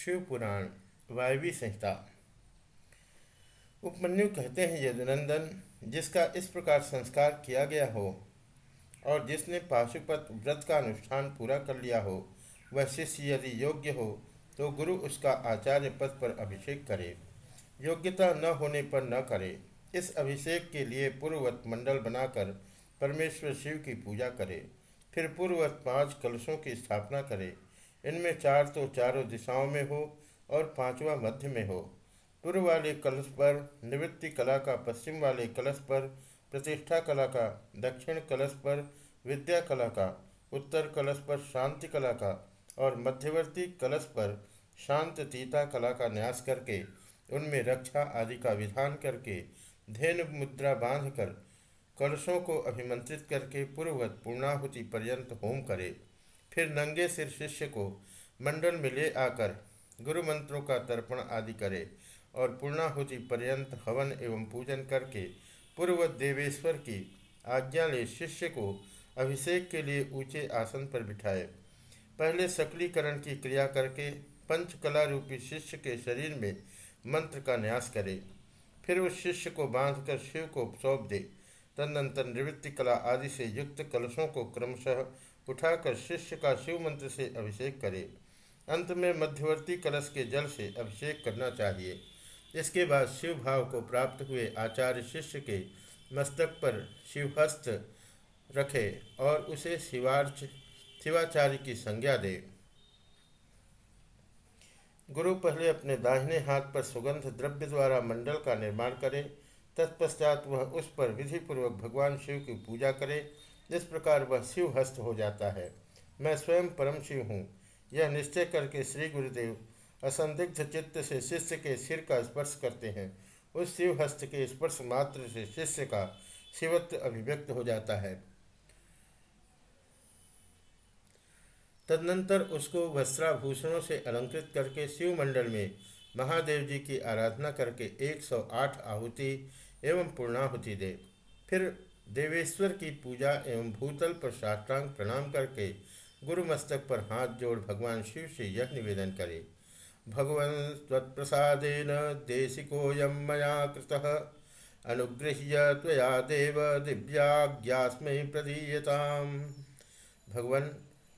शिव पुराण वायवी संहिता। उपमन्यु कहते हैं, यदुनंदन, जिसका इस प्रकार संस्कार किया गया हो, और जिसने पाशुपत व्रत का अनुष्ठान पूरा कर लिया हो, वह शिष्य यदि योग्य हो तो गुरु उसका आचार्य पद पर अभिषेक करे। योग्यता न होने पर न करे। इस अभिषेक के लिए पूर्ववत मंडल बनाकर परमेश्वर शिव की पूजा करे। फिर पूर्ववत पाँच कलशों की स्थापना करे। इनमें चार तो चारों दिशाओं में हो और पांचवा मध्य में हो। पूर्व वाले कलश पर, निवृत्ति कला का पश्चिम वाले कलश पर, प्रतिष्ठा कला का दक्षिण कलश पर, विद्या कला का उत्तर कलश पर, शांति कला का और मध्यवर्ती कलश पर शांत तीता कला का न्यास करके, उनमें रक्षा आदि का विधान करके, धेनु मुद्रा बांधकर, कलशों को अभिमंत्रित करके पूर्ववत पूर्णाहुति पर्यंत होम करे। फिर नंगे सिर शिष्य को मंडल में ले आकर गुरु मंत्रों का तर्पण आदि करे और पूर्णाहुति पर्यंत हवन एवं पूजन करके पूर्व देवेश्वर की आज्ञा ले शिष्य को अभिषेक के लिए ऊँचे आसन पर बिठाए। पहले सकलीकरण की क्रिया करके पंचकला रूपी शिष्य के शरीर में मंत्र का न्यास करे। फिर उस शिष्य को बांधकर शिव को सौंप दे। तदनंतर निवृत्ति कला आदि से युक्त कलशों को क्रमशः उठाकर शिष्य का शिव मंत्र से अभिषेक करे। अंत में मध्यवर्ती कलश के जल से अभिषेक करना चाहिए। इसके बाद शिव भाव को प्राप्त हुए आचार्य शिष्य के मस्तक पर शिवहस्त रखे और उसे शिवार्च, शिवाचार्य की संज्ञा दे। गुरु पहले अपने दाहिने हाथ पर सुगंध द्रव्य द्वारा मंडल का निर्माण करे। तत्पश्चात वह उस पर विधिपूर्वक भगवान शिव की पूजा करे इस प्रकार वह शिव हस्त हो जाता है, मैं स्वयं परम शिव हूँ। यह निश्चय करके श्री गुरुदेव असंदिग्ध चित्त से शिष्य के सिर का स्पर्श करते हैं। उस शिव हस्त के स्पर्श मात्र से शिष्य का शिवत्व अभिव्यक्त हो जाता है। तदनंतर उसको वस्त्राभूषणों से अलंकृत करके शिव मंडल में महादेव जी की आराधना करके 108 आहुति एवं पूर्णाहुति दे। फिर देवेश्वर की पूजा एवं भूतल पर साष्टांग प्रणाम करके गुरु मस्तक पर हाथ जोड़ भगवान शिव से यह निवेदन करे। भगवन् त्वत्प्रसादेन देशिकोऽयं मया कृतः। अनुगृह्य त्वया देव दिव्याज्ञास्मै प्रदीयताम। भगवान,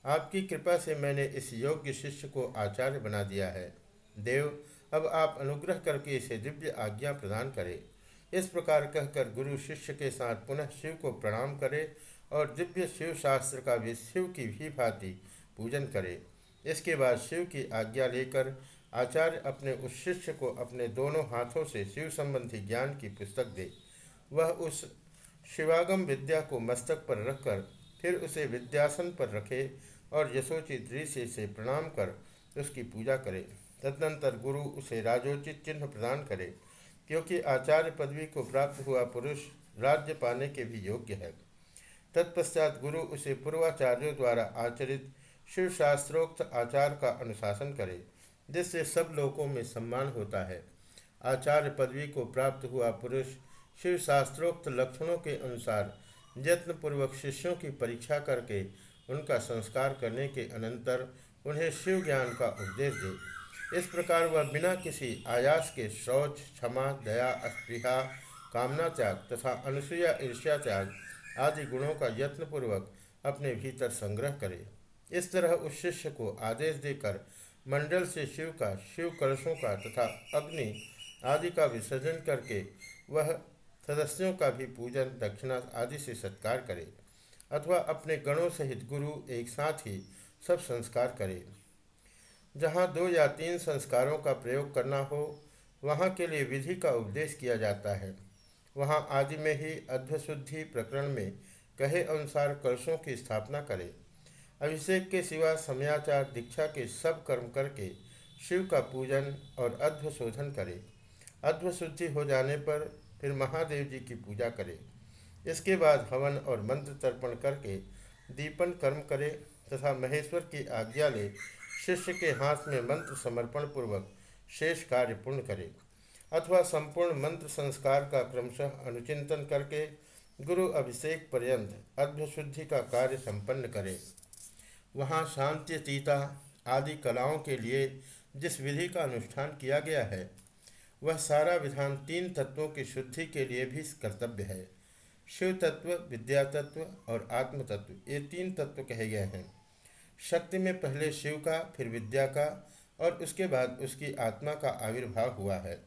आपकी कृपा से मैंने इस योग्य शिष्य को आचार्य बना दिया है। देव, अब आप अनुग्रह करके इसे दिव्य आज्ञा प्रदान करें। इस प्रकार कहकर गुरु शिष्य के साथ पुनः शिव को प्रणाम करे और दिव्य शिव शास्त्र का भी शिव की भी भांति पूजन करे। इसके बाद शिव की आज्ञा लेकर आचार्य अपने उस शिष्य को अपने दोनों हाथों से शिव संबंधी ज्ञान की पुस्तक दे। वह उस शिवागम विद्या को मस्तक पर रखकर फिर उसे विद्यासन पर रखे और यशोचित ऋषि से प्रणाम कर उसकी पूजा करे। तदनंतर गुरु उसे राजोचित चिन्ह प्रदान करे। क्योंकि आचार्य पदवी को प्राप्त हुआ पुरुष राज्य पाने के भी योग्य है। तत्पश्चात गुरु उसे पूर्वाचार्यों द्वारा आचरित शिव शास्त्रोक्त आचार का अनुशासन करे, जिससे सब लोगों में सम्मान होता है। आचार्य पदवी को प्राप्त हुआ पुरुष शिव शास्त्रोक्त लक्षणों के अनुसार यत्नपूर्वक शिष्यों की परीक्षा करके उनका संस्कार करने के अनंतर उन्हें शिव ज्ञान का उपदेश दे। इस प्रकार वह बिना किसी आयास के शौच, क्षमा, दया, अस्पृहा, कामना त्याग तथा अनुसुया ईर्ष्या त्याग आदि गुणों का यत्नपूर्वक अपने भीतर संग्रह करे। इस तरह उस शिष्य को आदेश देकर मंडल से शिव का, शिव कलशों का तथा अग्नि आदि का विसर्जन करके वह सदस्यों का भी पूजन, दक्षिणा आदि से सत्कार करे अथवा अपने गणों सहित गुरु एक साथ ही सब संस्कार करे। जहाँ दो या तीन संस्कारों का प्रयोग करना हो, वहाँ के लिए विधि का उपदेश किया जाता है। वहाँ आदि में ही अध्वशुद्धि प्रकरण में कहे अनुसार कलशों की स्थापना करें। अभिषेक के सिवा समयाचार दीक्षा के सब कर्म करके शिव का पूजन और अध्वशोधन करें। अध्वशुद्धि हो जाने पर फिर महादेव जी की पूजा करें। इसके बाद हवन और मंत्र तर्पण करके दीपन कर्म करें तथा महेश्वर की आज्ञा ले शिष्य के हाथ में मंत्र समर्पण पूर्वक शेष कार्य पूर्ण करे अथवा संपूर्ण मंत्र संस्कार का क्रमशः अनुचिंतन करके गुरु अभिषेक पर्यंत अद्भुशुद्धि का कार्य संपन्न करे। वहाँ शांति, तीता आदि कलाओं के लिए जिस विधि का अनुष्ठान किया गया है, वह सारा विधान तीन तत्वों की शुद्धि के लिए भी कर्तव्य है। शिव तत्व विद्या तत्व और आत्म तत्व ये तीन तत्व कहे गए हैं। शक्ति में पहले शिव का, फिर विद्या का और उसके बाद उसकी आत्मा का आविर्भाव हुआ है।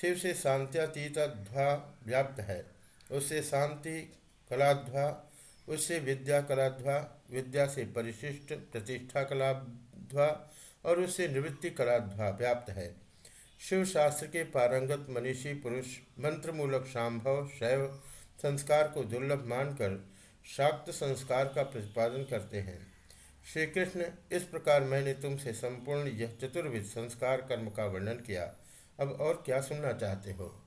शिव से शांत्यातीत ध्वा व्याप्त है। उससे शांति, कलाध्वा, उससे विद्या, कलाध्वा, विद्या से परिशिष्ट, प्रतिष्ठा, कलाध्वा और उससे निवृत्ति, कलाध्वा व्याप्त है। शिव शास्त्र के पारंगत मनीषी पुरुष, मंत्रमूलक शांभव, शैव संस्कार को दुर्लभ मानकर शाक्त संस्कार का प्रतिपादन करते हैं। श्री कृष्ण इस प्रकार मैंने तुमसे संपूर्ण यह चतुर्विध संस्कार कर्म का वर्णन किया। अब और क्या सुनना चाहते हो?